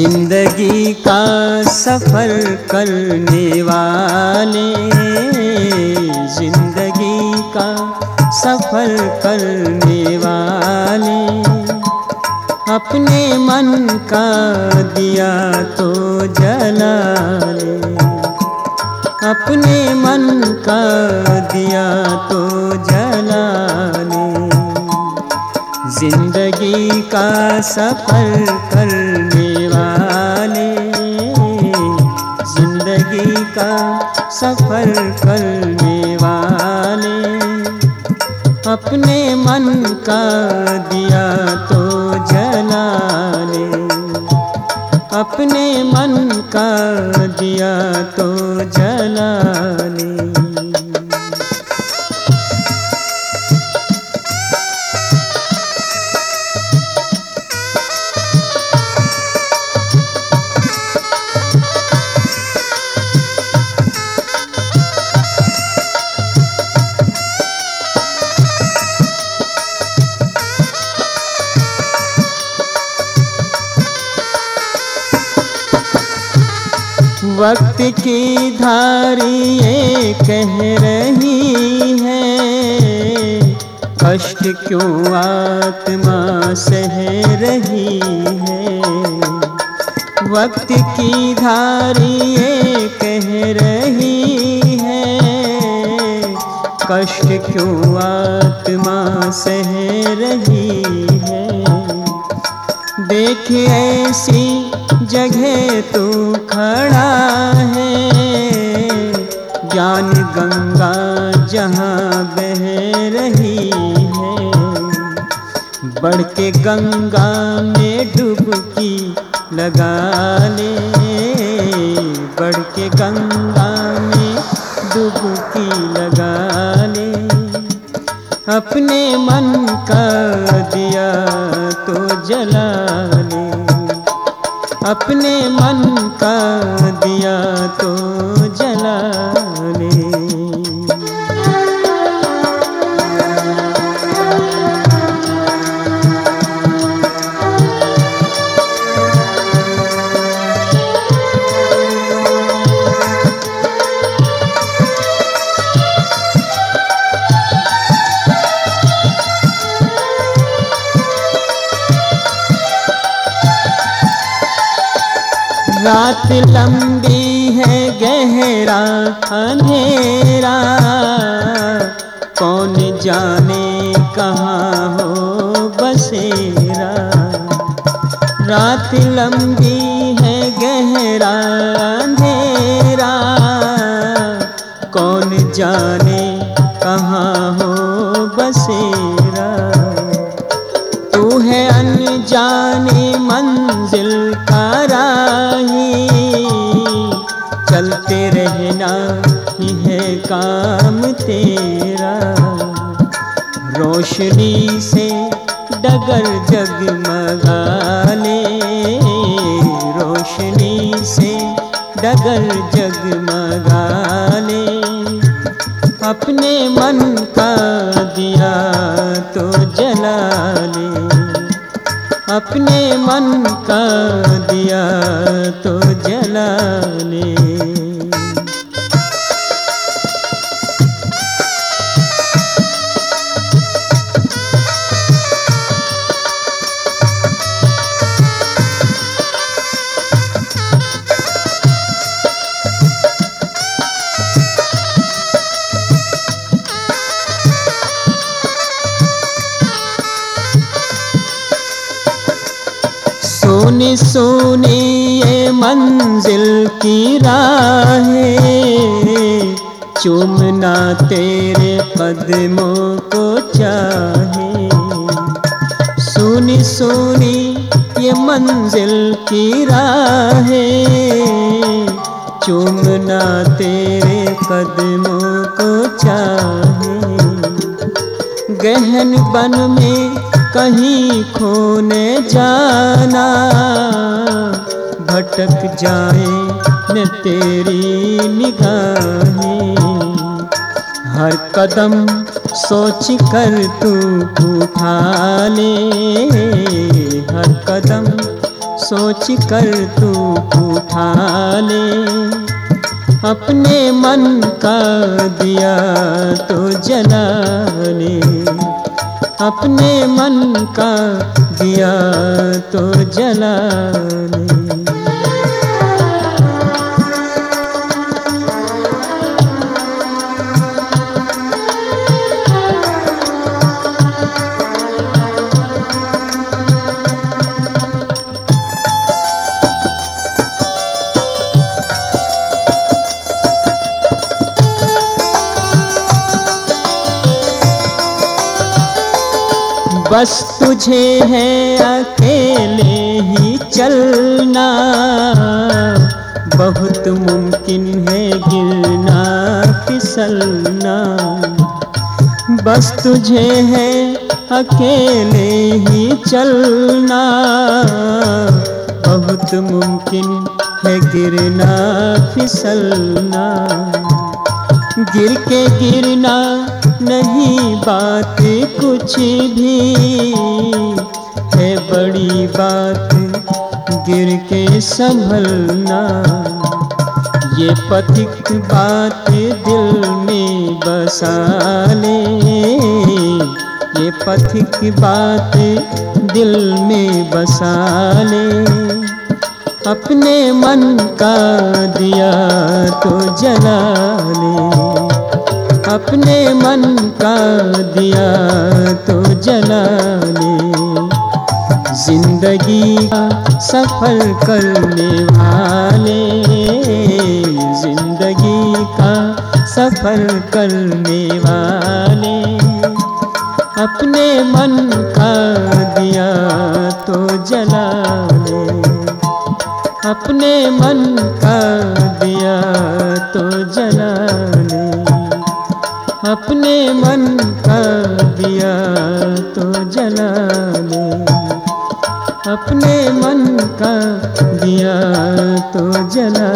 ज़िंदगी का सफ़र करने वाले। ज़िंदगी का सफ़र करने वाले। अपने मन का दिया तो जला ले। अपने मन का दिया तो जला ले। ज़िंदगी का सफ़र करने वाले ज़िंदगी का सफ़र करने वाले। अपने मन का दिया तो जला अपने मन का दिया तो जला वक्त की धारी ये कह रही है। कष्ट क्यों आत्मा सह रही है? वक्त की धारी ये कह रही है। कष्ट क्यों आत्मा सह रही है? देख ऐसी जगह तू खड़ा है। ज्ञान गंगा जहाँ बह रही है। बढ़ के गंगा में डुबकी लगा ले। बढ़ के गंगा में डुबकी लगा ले। अपने मन का दिया तो जला अपने मन का दिया तो रात लंबी है, गहरा, अंधेरा। कौन जाने कहाँ हो बसेरा? रात लंबी है, गहरा, अंधेरा। कौन जाने कहाँ हो बसेरा? चलते रहना ही है काम तेरा। रोशनी से डगर जगमगा ले रोशनी से डगर जगमगा ले अपने मन का दिया तो जला ले अपने मन का दिया तो जला सोनी सोनी ये मंजिल की राहें। चुमना तेरे कदमों को चाहे। सुनी सुनी ये मंजिल की राहें। चुमना तेरे कदमों को चाहे। गहन बन में कहीं खोने जाना। भटक जाए न तेरी निगाहें। हर कदम सोच कर तू उठा ले। हर कदम सोच कर तू उठा ले। अपने मन का दिया तो जला ले। अपने मन का दिया तो जला ले। बस तुझे है अकेले ही चलना। बहुत मुमकिन है गिरना, फिसलना। बस तुझे है अकेले ही चलना। बहुत मुमकिन है गिरना, फिसलना। गिर के गिरना नहीं बात कुछ भी। है बड़ी बात गिर के संभलना। ये पथिक बात दिल में बसा ले। ये पथिक बात दिल में बसा ले। अपने मन का दिया तो जला ले। अपने मन का दिया तो जला ले ज़िंदगी का सफ़र करने वाले। ज़िंदगी का सफ़र करने वाले। अपने मन का दिया तो जला ले अपने मन का दिया तो जला अपने मन का दिया तो जला दे। अपने मन का दिया तो जला